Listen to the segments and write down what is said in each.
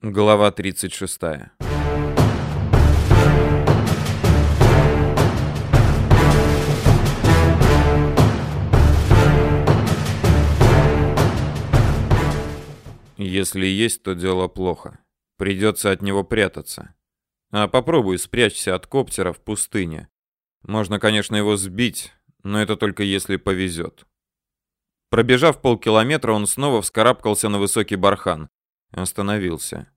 Глава 36. Если есть, то дело плохо. Придется от него прятаться. А попробуй спрячься от коптера в пустыне. Можно, конечно, его сбить, но это только если повезет. Пробежав полкилометра, он снова вскарабкался на высокий бархан. Остановился.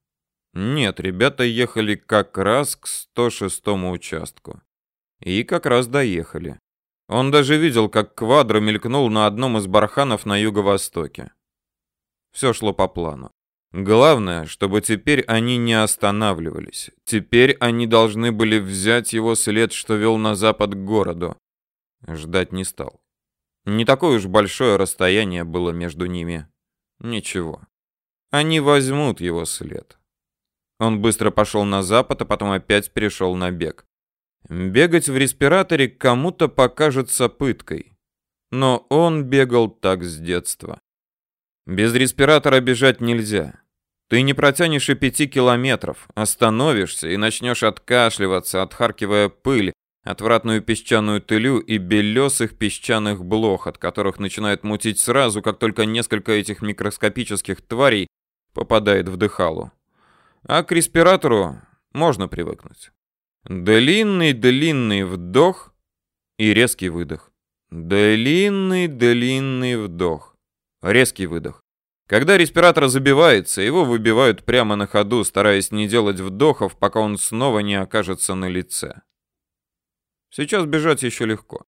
Нет, ребята ехали как раз к 106-му участку. И как раз доехали. Он даже видел, как квадро мелькнул на одном из барханов на юго-востоке. Все шло по плану. Главное, чтобы теперь они не останавливались. Теперь они должны были взять его след, что вел на запад к городу. Ждать не стал. Не такое уж большое расстояние было между ними. Ничего. Они возьмут его след. Он быстро пошел на запад, а потом опять перешел на бег. Бегать в респираторе кому-то покажется пыткой. Но он бегал так с детства. Без респиратора бежать нельзя. Ты не протянешь и пяти километров, остановишься и начнешь откашливаться, отхаркивая пыль, отвратную песчаную тылю и белесых песчаных блох, от которых начинает мутить сразу, как только несколько этих микроскопических тварей попадает в дыхалу. А к респиратору можно привыкнуть. Длинный-длинный вдох и резкий выдох. Длинный-длинный вдох. Резкий выдох. Когда респиратор забивается, его выбивают прямо на ходу, стараясь не делать вдохов, пока он снова не окажется на лице. Сейчас бежать еще легко.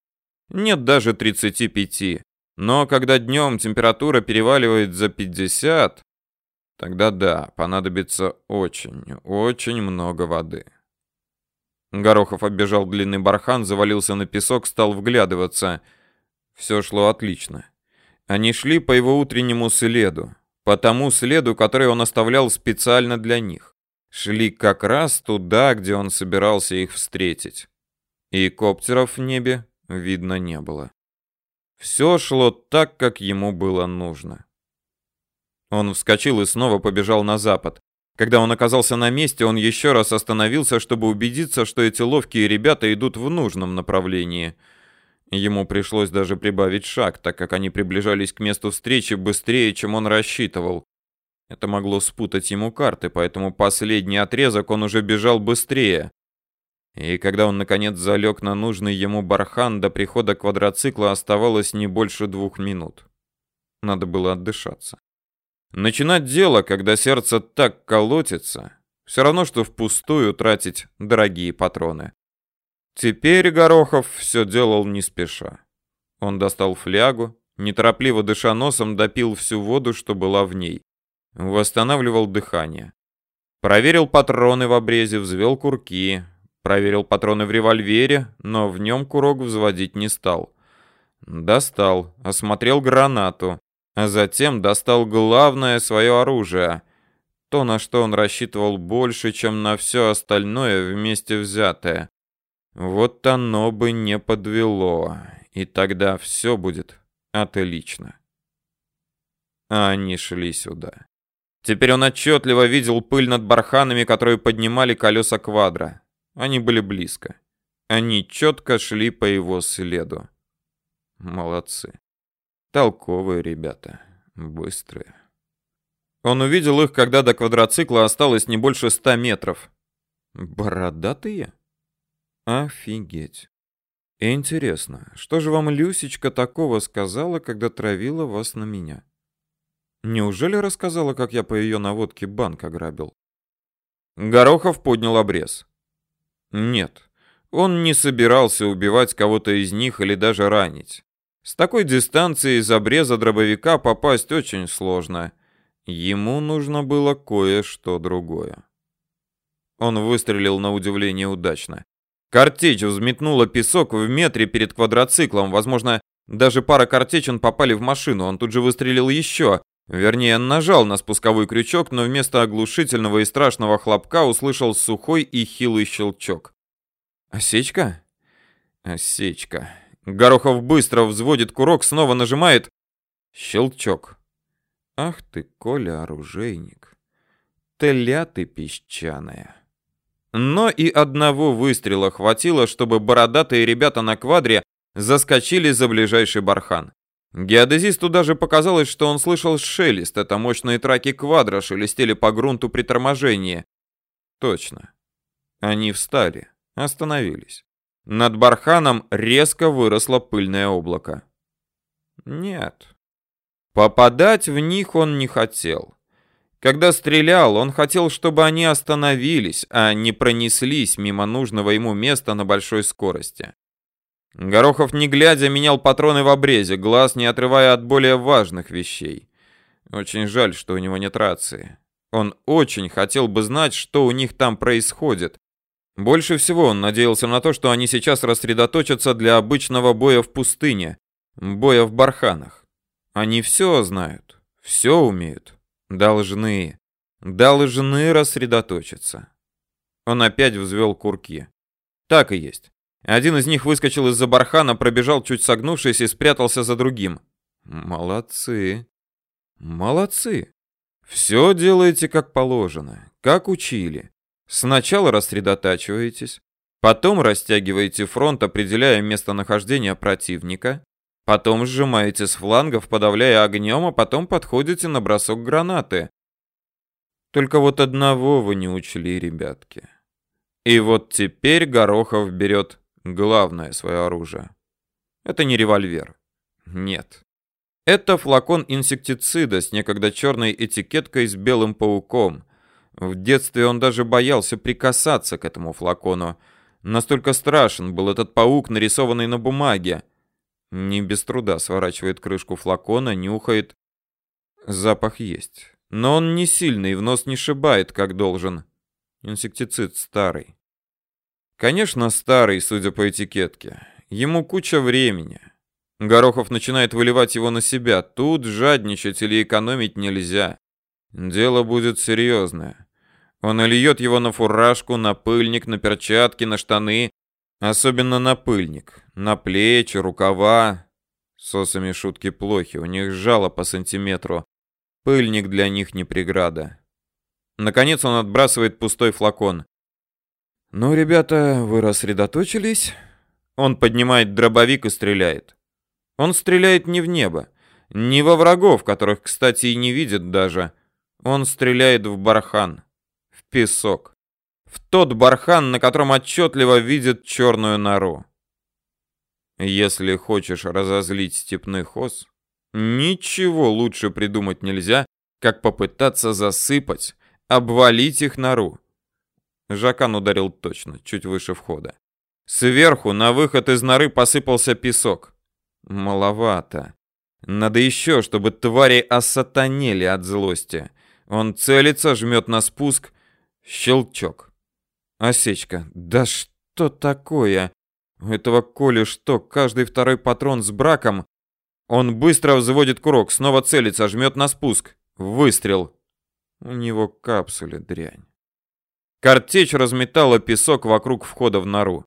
Нет даже 35. Но когда днем температура переваливает за 50, Тогда да, понадобится очень, очень много воды. Горохов оббежал длинный бархан, завалился на песок, стал вглядываться. Все шло отлично. Они шли по его утреннему следу, по тому следу, который он оставлял специально для них. Шли как раз туда, где он собирался их встретить. И коптеров в небе видно не было. Все шло так, как ему было нужно. Он вскочил и снова побежал на запад. Когда он оказался на месте, он еще раз остановился, чтобы убедиться, что эти ловкие ребята идут в нужном направлении. Ему пришлось даже прибавить шаг, так как они приближались к месту встречи быстрее, чем он рассчитывал. Это могло спутать ему карты, поэтому последний отрезок он уже бежал быстрее. И когда он наконец залег на нужный ему бархан, до прихода квадроцикла оставалось не больше двух минут. Надо было отдышаться. Начинать дело, когда сердце так колотится, все равно, что впустую тратить дорогие патроны. Теперь Горохов все делал не спеша. Он достал флягу, неторопливо дыша носом, допил всю воду, что была в ней. Восстанавливал дыхание. Проверил патроны в обрезе, взвел курки. Проверил патроны в револьвере, но в нем курок взводить не стал. Достал, осмотрел гранату а затем достал главное свое оружие, то, на что он рассчитывал больше, чем на все остальное вместе взятое. Вот оно бы не подвело, и тогда все будет отлично. А они шли сюда. Теперь он отчетливо видел пыль над барханами, которые поднимали колеса квадра. Они были близко. Они четко шли по его следу. Молодцы. Толковые ребята, быстрые. Он увидел их, когда до квадроцикла осталось не больше ста метров. Бородатые? Офигеть. Интересно, что же вам Люсечка такого сказала, когда травила вас на меня? Неужели рассказала, как я по ее наводке банк ограбил? Горохов поднял обрез. Нет, он не собирался убивать кого-то из них или даже ранить. С такой дистанции из обреза дробовика попасть очень сложно. Ему нужно было кое-что другое. Он выстрелил на удивление удачно. Картечь взметнула песок в метре перед квадроциклом. Возможно, даже пара картечин попали в машину. Он тут же выстрелил еще. Вернее, нажал на спусковой крючок, но вместо оглушительного и страшного хлопка услышал сухой и хилый щелчок. «Осечка?» «Осечка». Горохов быстро взводит курок, снова нажимает. Щелчок. Ах ты, Коля, оружейник. тля ты песчаная. Но и одного выстрела хватило, чтобы бородатые ребята на квадре заскочили за ближайший бархан. Геодезисту даже показалось, что он слышал шелест, это мощные траки квадра шелестели по грунту при торможении. Точно. Они встали, остановились. Над барханом резко выросло пыльное облако. Нет. Попадать в них он не хотел. Когда стрелял, он хотел, чтобы они остановились, а не пронеслись мимо нужного ему места на большой скорости. Горохов, не глядя, менял патроны в обрезе, глаз не отрывая от более важных вещей. Очень жаль, что у него нет рации. Он очень хотел бы знать, что у них там происходит. Больше всего он надеялся на то, что они сейчас рассредоточатся для обычного боя в пустыне, боя в барханах. Они все знают, все умеют, должны, должны рассредоточиться. Он опять взвел курки. Так и есть. Один из них выскочил из-за бархана, пробежал чуть согнувшись и спрятался за другим. Молодцы. Молодцы. Все делаете как положено, как учили. Сначала рассредотачиваетесь, потом растягиваете фронт, определяя местонахождение противника, потом сжимаете с флангов, подавляя огнем, а потом подходите на бросок гранаты. Только вот одного вы не учли, ребятки. И вот теперь Горохов берет главное свое оружие. Это не револьвер. Нет. Это флакон инсектицида с некогда черной этикеткой с белым пауком. В детстве он даже боялся прикасаться к этому флакону. Настолько страшен был этот паук, нарисованный на бумаге. Не без труда сворачивает крышку флакона, нюхает. Запах есть. Но он не сильный, в нос не шибает, как должен. Инсектицид старый. Конечно, старый, судя по этикетке. Ему куча времени. Горохов начинает выливать его на себя. Тут жадничать или экономить нельзя. Дело будет серьезное. Он льет его на фуражку, на пыльник, на перчатки, на штаны. Особенно на пыльник. На плечи, рукава. С осами шутки плохи, у них жало по сантиметру. Пыльник для них не преграда. Наконец он отбрасывает пустой флакон. «Ну, ребята, вы рассредоточились?» Он поднимает дробовик и стреляет. Он стреляет не в небо, не во врагов, которых, кстати, и не видит даже. Он стреляет в бархан, песок. В тот бархан, на котором отчетливо видит черную нору. Если хочешь разозлить степных ос, ничего лучше придумать нельзя, как попытаться засыпать, обвалить их нору. Жакан ударил точно, чуть выше входа. Сверху на выход из норы посыпался песок. Маловато. Надо еще, чтобы твари осатанели от злости. Он целится, жмет на спуск. Щелчок. Осечка. Да что такое? У этого Коли что, каждый второй патрон с браком? Он быстро взводит курок, снова целится, жмет на спуск. Выстрел. У него капсуля дрянь. Картечь разметала песок вокруг входа в нору.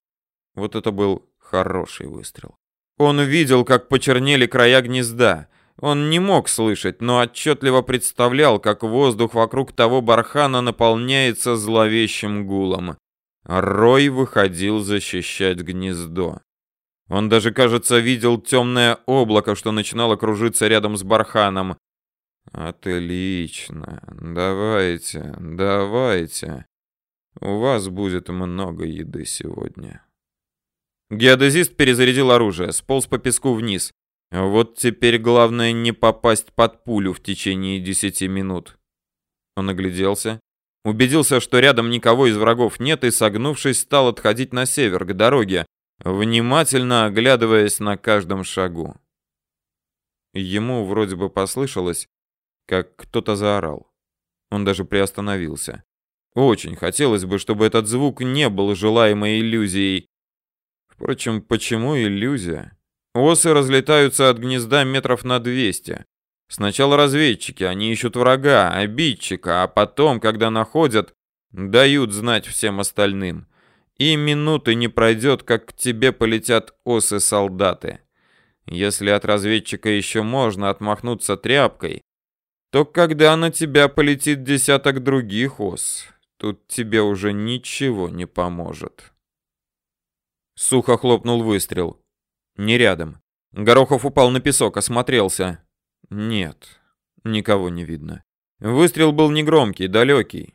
Вот это был хороший выстрел. Он увидел, как почернели края гнезда. Он не мог слышать, но отчетливо представлял, как воздух вокруг того бархана наполняется зловещим гулом. Рой выходил защищать гнездо. Он даже, кажется, видел темное облако, что начинало кружиться рядом с барханом. Отлично. Давайте, давайте. У вас будет много еды сегодня. Геодезист перезарядил оружие, сполз по песку вниз. Вот теперь главное не попасть под пулю в течение десяти минут. Он огляделся, убедился, что рядом никого из врагов нет и, согнувшись, стал отходить на север, к дороге, внимательно оглядываясь на каждом шагу. Ему вроде бы послышалось, как кто-то заорал. Он даже приостановился. Очень хотелось бы, чтобы этот звук не был желаемой иллюзией. Впрочем, почему иллюзия? Осы разлетаются от гнезда метров на 200. Сначала разведчики, они ищут врага, обидчика, а потом, когда находят, дают знать всем остальным. И минуты не пройдет, как к тебе полетят осы-солдаты. Если от разведчика еще можно отмахнуться тряпкой, то когда на тебя полетит десяток других ос, тут тебе уже ничего не поможет. Сухо хлопнул выстрел. Не рядом. Горохов упал на песок, осмотрелся. Нет, никого не видно. Выстрел был негромкий, далекий.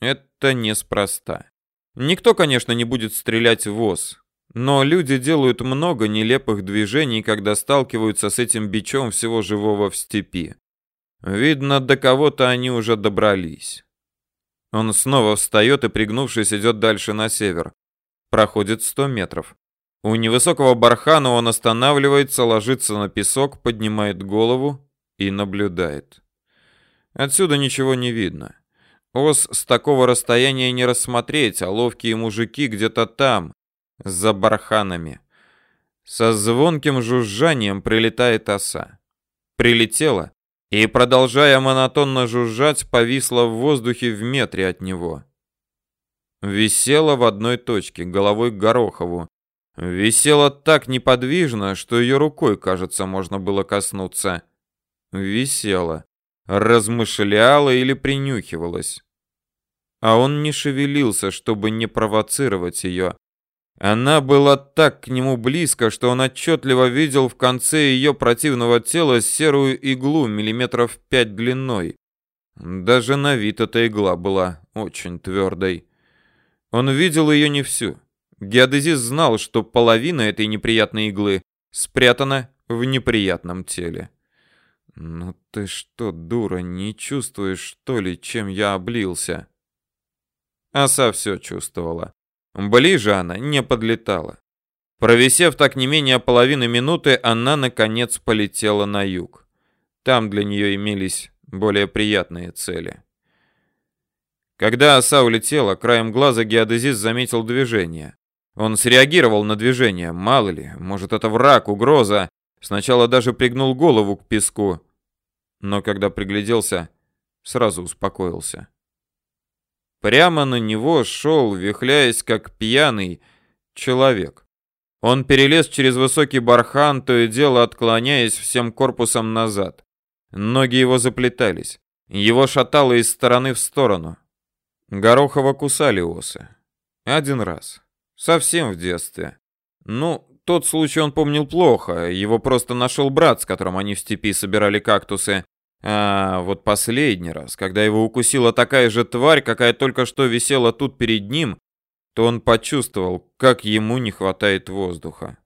Это неспроста. Никто, конечно, не будет стрелять в ос, но люди делают много нелепых движений, когда сталкиваются с этим бичом всего живого в степи. Видно, до кого-то они уже добрались. Он снова встает и, пригнувшись, идет дальше на север. Проходит сто метров. У невысокого бархана он останавливается, ложится на песок, поднимает голову и наблюдает. Отсюда ничего не видно. Ос с такого расстояния не рассмотреть, а ловкие мужики где-то там, за барханами. Со звонким жужжанием прилетает оса. Прилетела и, продолжая монотонно жужжать, повисла в воздухе в метре от него. Висела в одной точке, головой к Горохову. Висела так неподвижно, что ее рукой, кажется, можно было коснуться. Висела, размышляла или принюхивалась. А он не шевелился, чтобы не провоцировать ее. Она была так к нему близко, что он отчетливо видел в конце ее противного тела серую иглу миллиметров пять длиной. Даже на вид эта игла была очень твердой. Он видел ее не всю. Геодезист знал, что половина этой неприятной иглы спрятана в неприятном теле. «Ну ты что, дура, не чувствуешь, что ли, чем я облился?» Оса все чувствовала. Ближе она не подлетала. Провисев так не менее половины минуты, она, наконец, полетела на юг. Там для нее имелись более приятные цели. Когда оса улетела, краем глаза геодезист заметил движение. Он среагировал на движение, мало ли, может это враг, угроза. Сначала даже пригнул голову к песку, но когда пригляделся, сразу успокоился. Прямо на него шел, вихляясь как пьяный, человек. Он перелез через высокий бархан, то и дело отклоняясь всем корпусом назад. Ноги его заплетались. Его шатало из стороны в сторону. Горохова кусали осы. Один раз. Совсем в детстве. Ну, тот случай он помнил плохо. Его просто нашел брат, с которым они в степи собирали кактусы. А вот последний раз, когда его укусила такая же тварь, какая только что висела тут перед ним, то он почувствовал, как ему не хватает воздуха.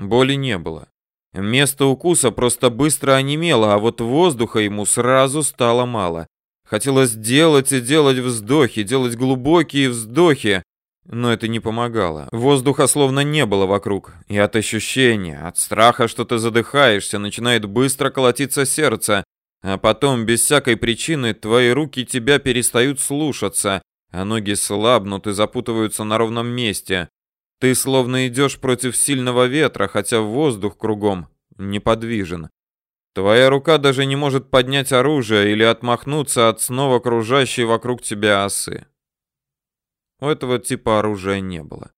Боли не было. Место укуса просто быстро онемело, а вот воздуха ему сразу стало мало. Хотелось делать и делать вздохи, делать глубокие вздохи, но это не помогало. Воздуха словно не было вокруг. И от ощущения, от страха, что ты задыхаешься, начинает быстро колотиться сердце. А потом, без всякой причины, твои руки тебя перестают слушаться, а ноги слабнут и запутываются на ровном месте. Ты словно идешь против сильного ветра, хотя воздух кругом неподвижен. Твоя рука даже не может поднять оружие или отмахнуться от снова кружащей вокруг тебя осы. У этого типа оружия не было.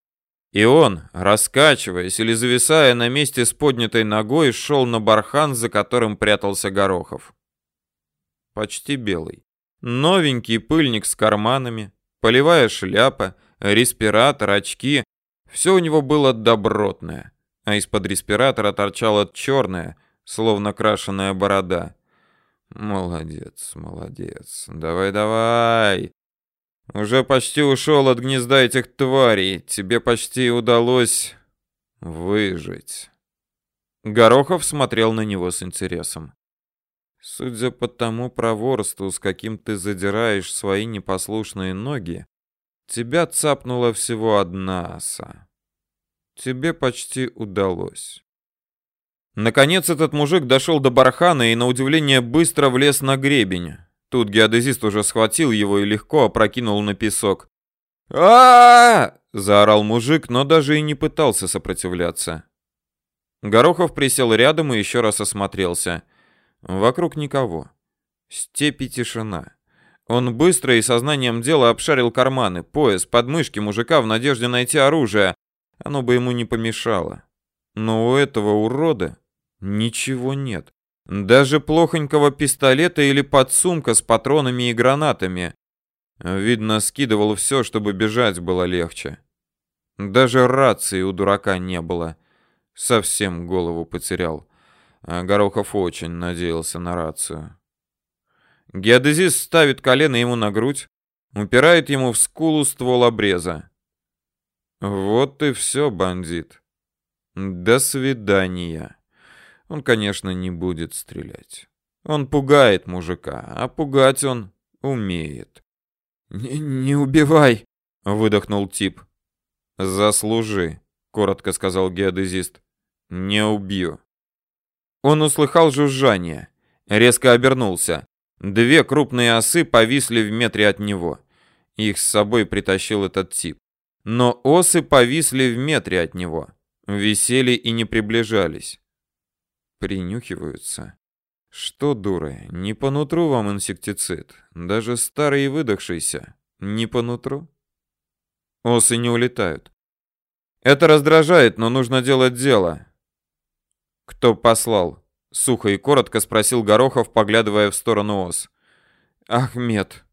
И он, раскачиваясь или зависая на месте с поднятой ногой, шел на бархан, за которым прятался Горохов. Почти белый. Новенький пыльник с карманами, полевая шляпа, респиратор, очки. Все у него было добротное, а из-под респиратора торчала черная, словно крашеная борода. Молодец, молодец. Давай-давай. Уже почти ушел от гнезда этих тварей. Тебе почти удалось выжить. Горохов смотрел на него с интересом. Судя по тому проворству, с каким ты задираешь свои непослушные ноги, тебя цапнула всего одна оса. Тебе почти удалось. Наконец этот мужик дошел до бархана и на удивление быстро влез на гребень. Тут геодезист уже схватил его и легко опрокинул на песок. а, заорал мужик, но даже и не пытался сопротивляться. Горохов присел рядом и еще раз осмотрелся. Вокруг никого. Степи тишина. Он быстро и сознанием дела обшарил карманы, пояс, подмышки мужика в надежде найти оружие. Оно бы ему не помешало. Но у этого урода ничего нет. Даже плохонького пистолета или подсумка с патронами и гранатами. Видно, скидывал все, чтобы бежать было легче. Даже рации у дурака не было. Совсем голову потерял. А Горохов очень надеялся на рацию. Геодезист ставит колено ему на грудь, упирает ему в скулу ствол обреза. Вот и все, бандит. До свидания. Он, конечно, не будет стрелять. Он пугает мужика, а пугать он умеет. «Не, не убивай!» — выдохнул тип. «Заслужи», — коротко сказал геодезист. «Не убью». Он услыхал жужжание, резко обернулся. Две крупные осы повисли в метре от него. Их с собой притащил этот тип. Но осы повисли в метре от него. Висели и не приближались. Принюхиваются. Что, дуры, не по нутру вам инсектицид. Даже старый и выдохшийся. Не по нутру. Осы не улетают. Это раздражает, но нужно делать дело. Кто послал? Сухо и коротко спросил Горохов, поглядывая в сторону ос. Ахмед.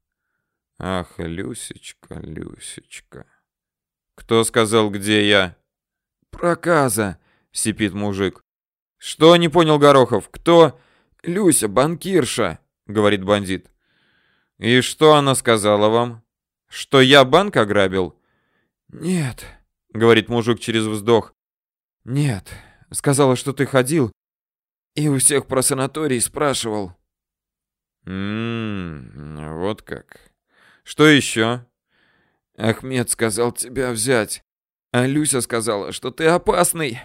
Ах, Люсечка, Люсечка. Кто сказал, где я? Проказа, сипит мужик. Что не понял Горохов? Кто? Люся, банкирша, говорит бандит. И что она сказала вам? Что я банк ограбил? Нет, говорит мужик через вздох. Нет, сказала, что ты ходил и у всех про санаторий спрашивал. Мм, вот как. Что еще? Ахмед сказал тебя взять. А Люся сказала, что ты опасный.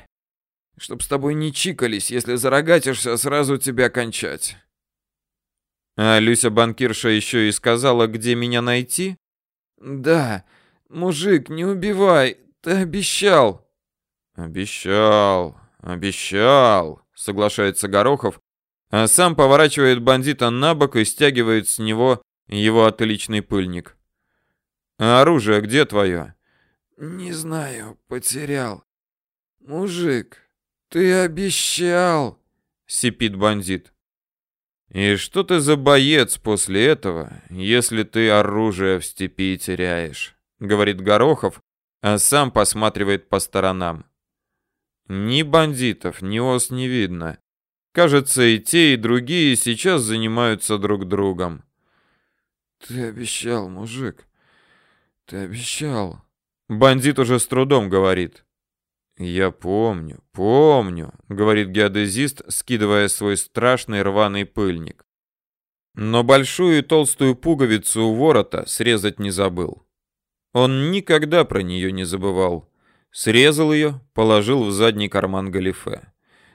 Чтоб с тобой не чикались, если зарогатишься, сразу тебя кончать. А Люся банкирша еще и сказала, где меня найти? Да. Мужик, не убивай. Ты обещал. Обещал, обещал соглашается Горохов, а сам поворачивает бандита на бок и стягивает с него его отличный пыльник. А оружие где твое? Не знаю, потерял. Мужик, ты обещал, сипит бандит. И что ты за боец после этого, если ты оружие в степи теряешь? говорит Горохов, а сам посматривает по сторонам. Ни бандитов, ни ос не видно. Кажется, и те, и другие сейчас занимаются друг другом. Ты обещал, мужик. Ты обещал. Бандит уже с трудом говорит. Я помню, помню, говорит геодезист, скидывая свой страшный рваный пыльник. Но большую и толстую пуговицу у ворота срезать не забыл. Он никогда про нее не забывал. Срезал ее, положил в задний карман галифе.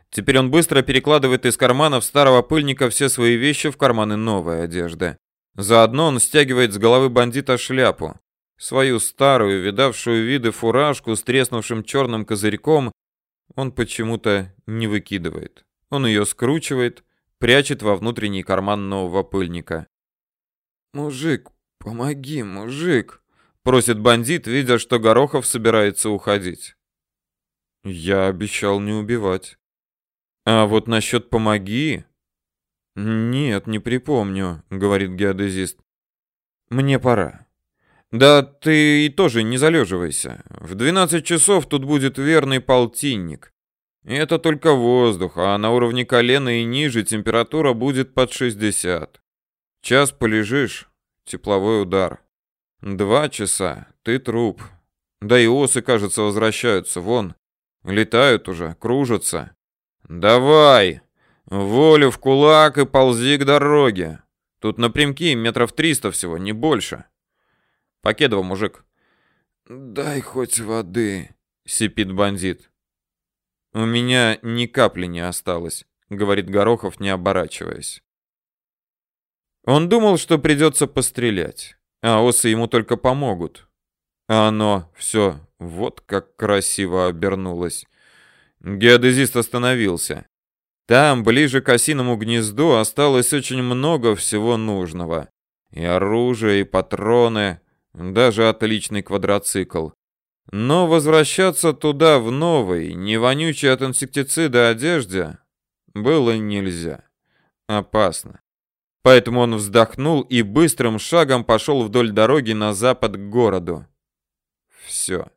Теперь он быстро перекладывает из карманов старого пыльника все свои вещи в карманы новой одежды. Заодно он стягивает с головы бандита шляпу. Свою старую, видавшую виды фуражку с треснувшим черным козырьком он почему-то не выкидывает. Он ее скручивает, прячет во внутренний карман нового пыльника. «Мужик, помоги, мужик!» Просит бандит, видя, что Горохов собирается уходить. Я обещал не убивать. А вот насчет помоги... Нет, не припомню, говорит геодезист. Мне пора. Да ты и тоже не залеживайся. В 12 часов тут будет верный полтинник. И это только воздух, а на уровне колена и ниже температура будет под 60. Час полежишь, тепловой удар. Два часа. Ты труп. Да и осы, кажется, возвращаются. Вон. Летают уже, кружатся. Давай. Волю в кулак и ползи к дороге. Тут напрямки метров триста всего, не больше. Покедово, мужик. Дай хоть воды, сипит бандит. У меня ни капли не осталось, говорит Горохов, не оборачиваясь. Он думал, что придется пострелять а осы ему только помогут. А оно все вот как красиво обернулось. Геодезист остановился. Там, ближе к осиному гнезду, осталось очень много всего нужного. И оружие, и патроны, даже отличный квадроцикл. Но возвращаться туда в новой, не вонючей от инсектицида одежде было нельзя. Опасно. Поэтому он вздохнул и быстрым шагом пошел вдоль дороги на запад к городу. Все.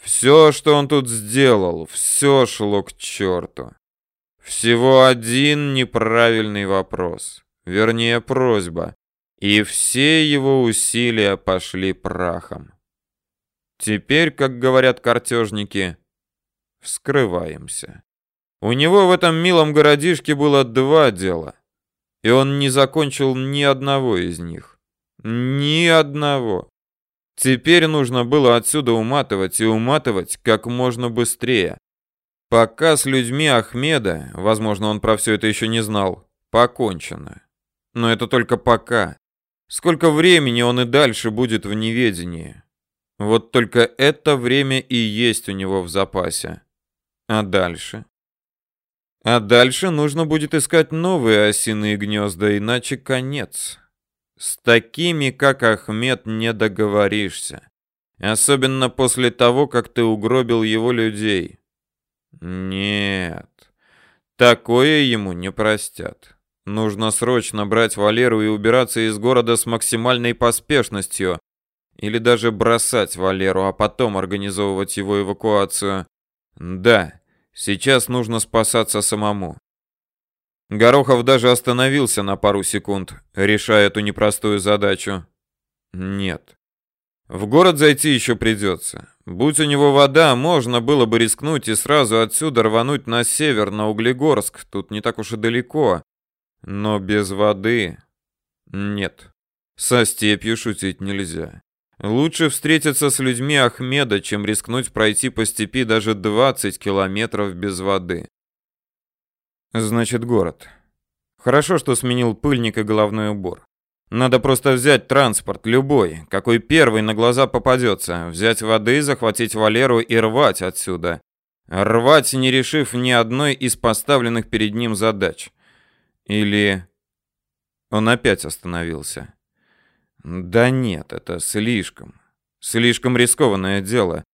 Все, что он тут сделал, все шло к черту. Всего один неправильный вопрос, вернее просьба, и все его усилия пошли прахом. Теперь, как говорят картежники, вскрываемся. У него в этом милом городишке было два дела, и он не закончил ни одного из них. Ни одного. Теперь нужно было отсюда уматывать и уматывать как можно быстрее. Пока с людьми Ахмеда, возможно, он про все это еще не знал, покончено. Но это только пока. Сколько времени он и дальше будет в неведении. Вот только это время и есть у него в запасе. А дальше? А дальше нужно будет искать новые осиные гнезда, иначе конец. С такими, как Ахмед, не договоришься. Особенно после того, как ты угробил его людей. Нет, такое ему не простят. Нужно срочно брать Валеру и убираться из города с максимальной поспешностью. Или даже бросать Валеру, а потом организовывать его эвакуацию. Да, сейчас нужно спасаться самому. Горохов даже остановился на пару секунд, решая эту непростую задачу. Нет. В город зайти еще придется. Будь у него вода, можно было бы рискнуть и сразу отсюда рвануть на север, на Углегорск. Тут не так уж и далеко. Но без воды... Нет. Со степью шутить нельзя. Лучше встретиться с людьми Ахмеда, чем рискнуть пройти по степи даже 20 километров без воды. Значит, город. Хорошо, что сменил пыльник и головной убор. Надо просто взять транспорт, любой, какой первый на глаза попадется, взять воды, захватить Валеру и рвать отсюда. Рвать, не решив ни одной из поставленных перед ним задач. Или... Он опять остановился. Да нет, это слишком. Слишком рискованное дело.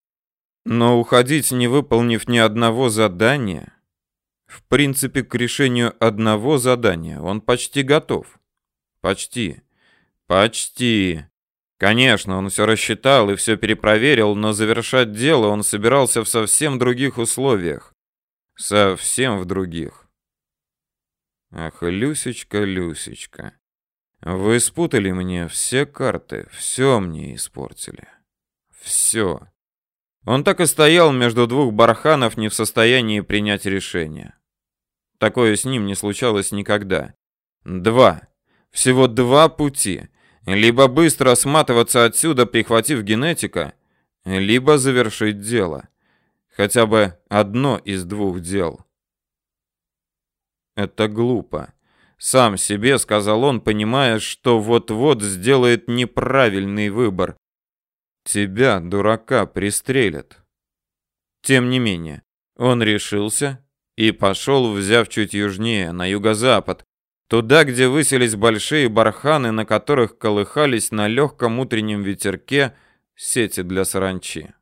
Но уходить, не выполнив ни одного задания... В принципе, к решению одного задания он почти готов. Почти. Почти. Конечно, он все рассчитал и все перепроверил, но завершать дело он собирался в совсем других условиях. Совсем в других. Ах, Люсечка, Люсечка. Вы спутали мне все карты, все мне испортили. Все. Он так и стоял между двух барханов, не в состоянии принять решение. Такое с ним не случалось никогда. Два. Всего два пути. Либо быстро сматываться отсюда, прихватив генетика, либо завершить дело. Хотя бы одно из двух дел. Это глупо. Сам себе сказал он, понимая, что вот-вот сделает неправильный выбор. Тебя, дурака, пристрелят. Тем не менее, он решился и пошел, взяв чуть южнее, на юго-запад, туда, где высились большие барханы, на которых колыхались на легком утреннем ветерке сети для саранчи.